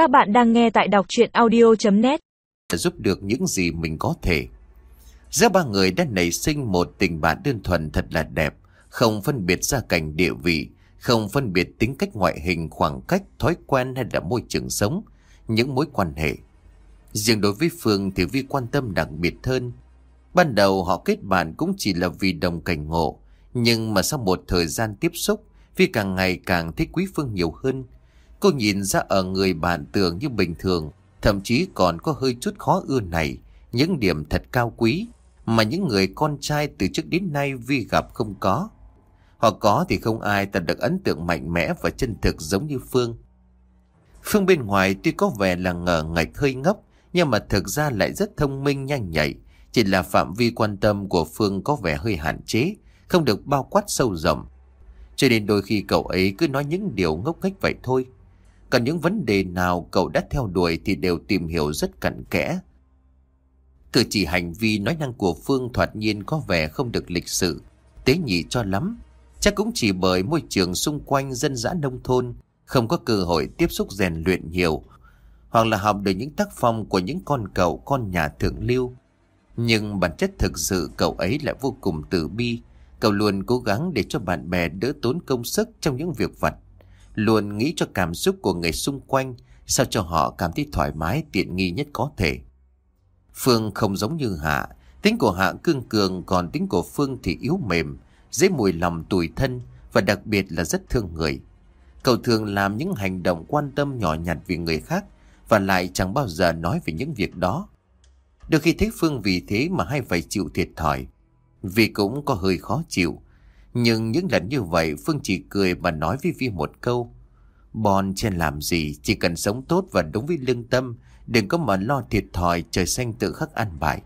Các bạn đang nghe tại đọc chuyện audio.net Giúp được những gì mình có thể. Giữa ba người đã nảy sinh một tình bạn đơn thuần thật là đẹp, không phân biệt gia cảnh địa vị, không phân biệt tính cách ngoại hình, khoảng cách, thói quen hay là môi trường sống, những mối quan hệ. Riêng đối với Phương thì Vi quan tâm đặc biệt hơn. Ban đầu họ kết bạn cũng chỉ là vì đồng cảnh ngộ, nhưng mà sau một thời gian tiếp xúc, Vi càng ngày càng thích quý Phương nhiều hơn. Cô nhìn ra ở người bạn tưởng như bình thường, thậm chí còn có hơi chút khó ưa này, những điểm thật cao quý mà những người con trai từ trước đến nay Vi gặp không có. họ có thì không ai tạo được ấn tượng mạnh mẽ và chân thực giống như Phương. Phương bên ngoài tuy có vẻ là ngờ ngạch hơi ngốc, nhưng mà thực ra lại rất thông minh nhanh nhạy. Chỉ là phạm vi quan tâm của Phương có vẻ hơi hạn chế, không được bao quát sâu rộng. Cho nên đôi khi cậu ấy cứ nói những điều ngốc nghếch vậy thôi. Còn những vấn đề nào cậu đã theo đuổi thì đều tìm hiểu rất cặn kẽ. Cử chỉ hành vi nói năng của Phương thoạt nhiên có vẻ không được lịch sự, tế nhị cho lắm. Chắc cũng chỉ bởi môi trường xung quanh dân dã nông thôn, không có cơ hội tiếp xúc rèn luyện nhiều, hoặc là học được những tác phong của những con cậu con nhà thượng lưu. Nhưng bản chất thực sự cậu ấy lại vô cùng tử bi, cậu luôn cố gắng để cho bạn bè đỡ tốn công sức trong những việc vặt, luôn nghĩ cho cảm xúc của người xung quanh, sao cho họ cảm thấy thoải mái tiện nghi nhất có thể. Phương không giống như Hạ, tính của Hạ cương cường còn tính của Phương thì yếu mềm, dễ mùi lòng tủi thân và đặc biệt là rất thương người. Cậu thường làm những hành động quan tâm nhỏ nhặt vì người khác và lại chẳng bao giờ nói về những việc đó. Đôi khi thấy Phương vì thế mà hay phải chịu thiệt thòi, vì cũng có hơi khó chịu. Nhưng những lần như vậy Phương chỉ cười và nói với Vi một câu. Bon trên làm gì, chỉ cần sống tốt và đúng với lương tâm, đừng có mà lo thiệt thòi trời xanh tự khắc ăn bài.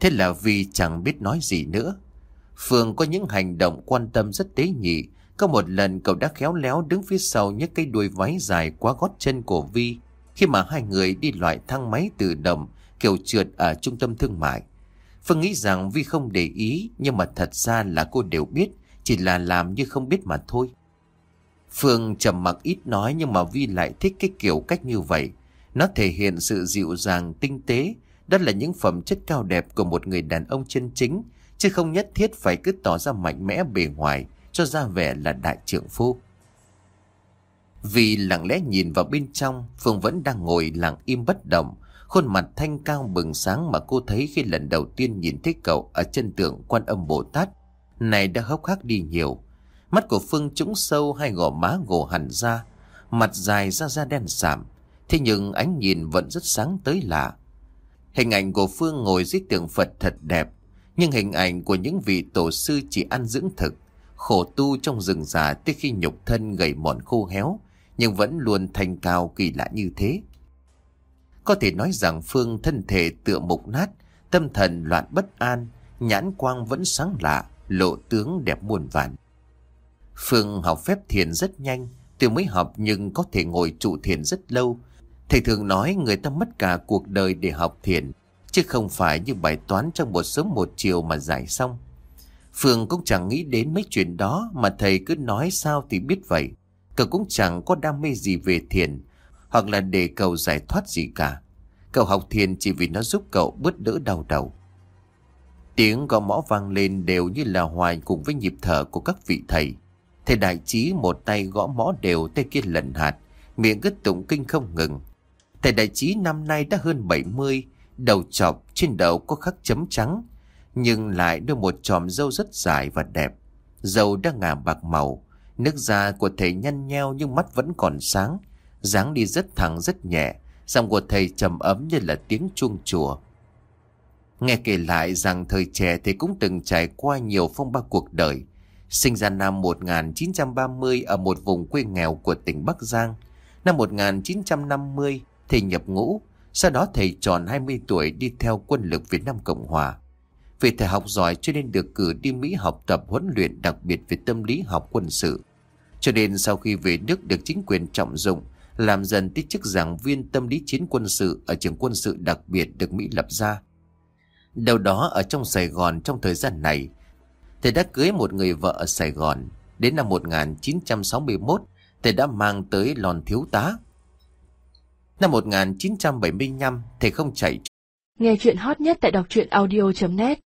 Thế là Vi chẳng biết nói gì nữa. Phương có những hành động quan tâm rất tế nhị. Có một lần cậu đã khéo léo đứng phía sau nhấc cây đuôi váy dài qua gót chân của Vi khi mà hai người đi loại thang máy tự động kiểu trượt ở trung tâm thương mại. Phương nghĩ rằng Vi không để ý nhưng mà thật ra là cô đều biết, chỉ là làm như không biết mà thôi. Phương trầm mặc ít nói nhưng mà Vi lại thích cái kiểu cách như vậy. Nó thể hiện sự dịu dàng, tinh tế, đó là những phẩm chất cao đẹp của một người đàn ông chân chính, chứ không nhất thiết phải cứ tỏ ra mạnh mẽ bề ngoài, cho ra vẻ là đại trưởng phu. Vì lặng lẽ nhìn vào bên trong, Phương vẫn đang ngồi lặng im bất động, khuôn mặt thanh cao bừng sáng mà cô thấy khi lần đầu tiên nhìn thấy cậu ở chân tượng quan âm Bồ Tát, này đã hốc hác đi nhiều. Mắt của Phương trũng sâu hai gò má gồ hẳn ra, mặt dài ra da đen sạm, thế nhưng ánh nhìn vẫn rất sáng tới lạ. Hình ảnh của Phương ngồi dưới tượng Phật thật đẹp, nhưng hình ảnh của những vị tổ sư chỉ ăn dưỡng thực, khổ tu trong rừng già tới khi nhục thân gầy mòn khô héo, nhưng vẫn luôn thanh cao kỳ lạ như thế. Có thể nói rằng Phương thân thể tựa mục nát, tâm thần loạn bất an, nhãn quang vẫn sáng lạ, lộ tướng đẹp muôn vàn. Phương học phép thiền rất nhanh, từ mới học nhưng có thể ngồi trụ thiền rất lâu. Thầy thường nói người ta mất cả cuộc đời để học thiền, chứ không phải như bài toán trong một sớm một chiều mà giải xong. Phương cũng chẳng nghĩ đến mấy chuyện đó mà thầy cứ nói sao thì biết vậy. Cậu cũng chẳng có đam mê gì về thiền hoặc là để cậu giải thoát gì cả. Cậu học thiền chỉ vì nó giúp cậu bớt đỡ đau đầu. Tiếng gõ mõ vang lên đều như là hoài cùng với nhịp thở của các vị thầy. Thầy đại trí một tay gõ mõ đều tay kia lần hạt Miệng cứ tụng kinh không ngừng. Thầy đại trí năm nay đã hơn 70 Đầu chọc trên đầu có khắc chấm trắng Nhưng lại đôi một chòm râu rất dài và đẹp. Dâu đã ngả bạc màu Nước da của thầy nhăn nheo nhưng mắt vẫn còn sáng, dáng đi rất thẳng rất nhẹ, giọng của thầy trầm ấm như là tiếng chuông chùa. Nghe kể lại rằng thời trẻ thầy cũng từng trải qua nhiều phong ba cuộc đời. Sinh ra năm 1930 ở một vùng quê nghèo của tỉnh Bắc Giang. Năm 1950 thầy nhập ngũ, sau đó thầy tròn 20 tuổi đi theo quân lực Việt Nam Cộng Hòa. Vì thầy học giỏi cho nên được cử đi Mỹ học tập huấn luyện đặc biệt về tâm lý học quân sự. Cho nên sau khi về nước được chính quyền trọng dụng, làm dần tích chức giảng viên tâm lý chiến quân sự ở trường quân sự đặc biệt được Mỹ lập ra. Đầu đó ở trong Sài Gòn trong thời gian này, thầy đã cưới một người vợ ở Sài Gòn. Đến năm 1961, thầy đã mang tới lòn thiếu tá. Năm 1975, thầy không chạy Nghe chuyện hot nhất tại đọc truyện audio.net